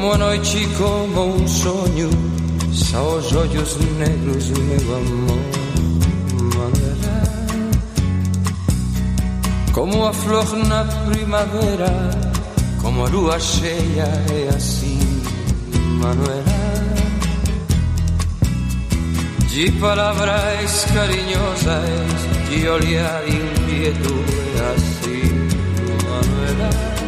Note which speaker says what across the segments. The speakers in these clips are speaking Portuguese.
Speaker 1: Como noite, como um sonho, só os olhos negros, meu amor, Manuela. Como a flor na primavera, como a lua cheia, é assim, Manuela. De palavras carinhosas, de olhar inquieto, é assim, Manuela.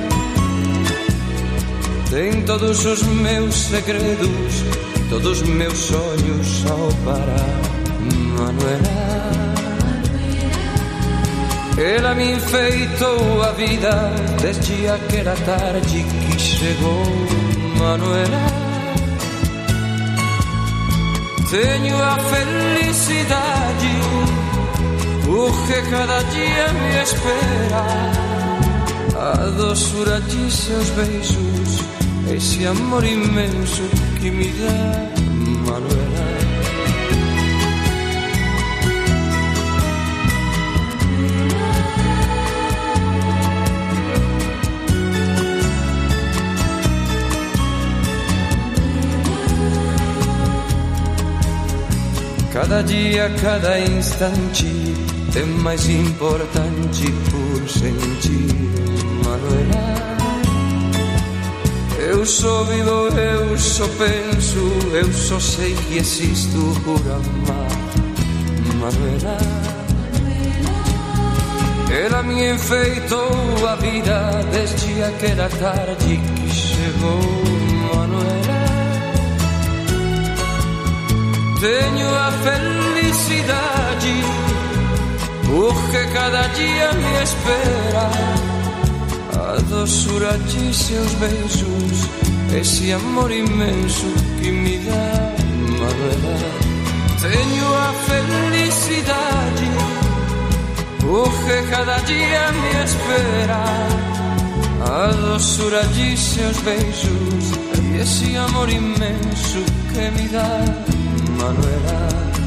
Speaker 1: Tem todos os meus segredos, todos meus sonhos só para Manuela. Ela me enfeitou a vida desde aquela tarde que chegou Manuela. Tenho a felicidade porque cada dia me espera a doçura de seus beijos, esse amor imenso que me dá Manuela. Cada dia, cada instante é mais importante por sentir, Manuela. Eu só vivo, eu só penso, eu só sei que existo por amar, Manuela. Ela me enfeitou a vida desde aquela tarde que chegou, Manuela. Tenho a felicidade porque cada dia me espera a doçura de seus beijos, esse amor imenso que me dá Manuela. Tenho a felicidade porque cada dia me espera a doçura de beijos e esse amor imenso que me dá Manuela.